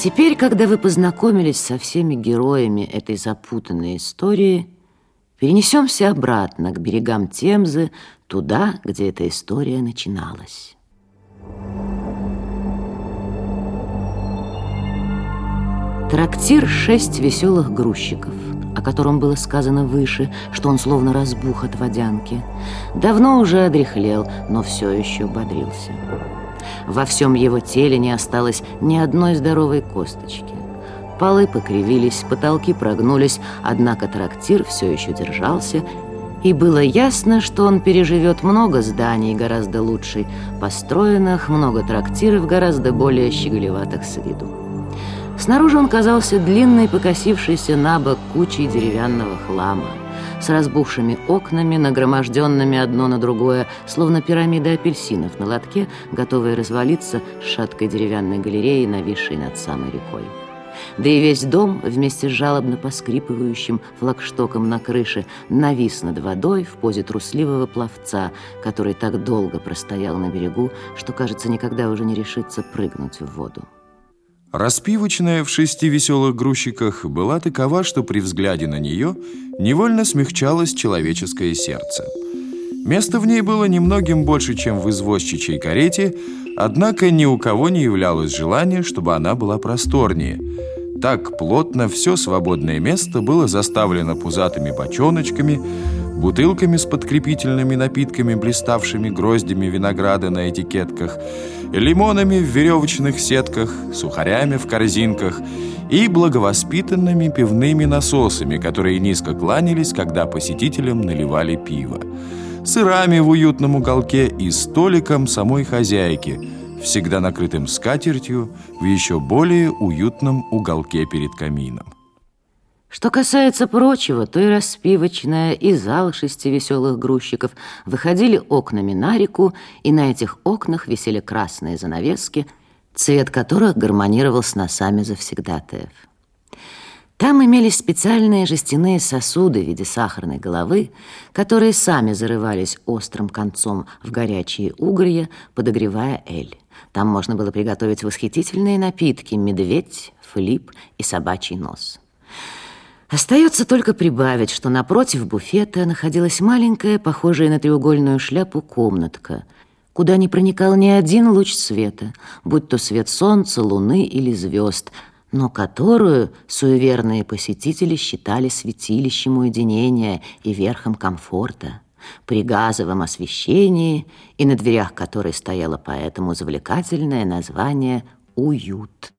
Теперь, когда вы познакомились со всеми героями этой запутанной истории, перенесемся обратно к берегам Темзы, туда, где эта история начиналась. Трактир «Шесть веселых грузчиков», о котором было сказано выше, что он словно разбух от водянки, давно уже одряхлел, но все еще бодрился. Во всем его теле не осталось ни одной здоровой косточки. Полы покривились, потолки прогнулись, однако трактир все еще держался, и было ясно, что он переживет много зданий гораздо лучшей, построенных, много трактиров гораздо более щеголеватых с виду. Снаружи он казался длинной, покосившейся на бок кучей деревянного хлама, с разбухшими окнами, нагроможденными одно на другое, словно пирамида апельсинов на лотке, готовые развалиться с шаткой деревянной галереей, нависшей над самой рекой. Да и весь дом, вместе с жалобно поскрипывающим флагштоком на крыше, навис над водой в позе трусливого пловца, который так долго простоял на берегу, что, кажется, никогда уже не решится прыгнуть в воду. Распивочная в шести веселых грузчиках была такова, что при взгляде на нее невольно смягчалось человеческое сердце. Место в ней было немногим больше, чем в извозчичьей карете, однако ни у кого не являлось желания, чтобы она была просторнее. Так плотно все свободное место было заставлено пузатыми бочоночками, бутылками с подкрепительными напитками, блиставшими гроздями винограда на этикетках, лимонами в веревочных сетках, сухарями в корзинках и благовоспитанными пивными насосами, которые низко кланялись, когда посетителям наливали пиво, сырами в уютном уголке и столиком самой хозяйки, всегда накрытым скатертью в еще более уютном уголке перед камином. Что касается прочего, то и распивочная, и зал шести веселых грузчиков выходили окнами на реку, и на этих окнах висели красные занавески, цвет которых гармонировал с носами завсегдатаев. Там имелись специальные жестяные сосуды в виде сахарной головы, которые сами зарывались острым концом в горячие угрья, подогревая эль. Там можно было приготовить восхитительные напитки «Медведь», «Флип» и «Собачий нос». Остается только прибавить, что напротив буфета находилась маленькая, похожая на треугольную шляпу, комнатка, куда не проникал ни один луч света, будь то свет солнца, луны или звезд, но которую суеверные посетители считали святилищем уединения и верхом комфорта, при газовом освещении и на дверях которой стояло поэтому завлекательное название «Уют».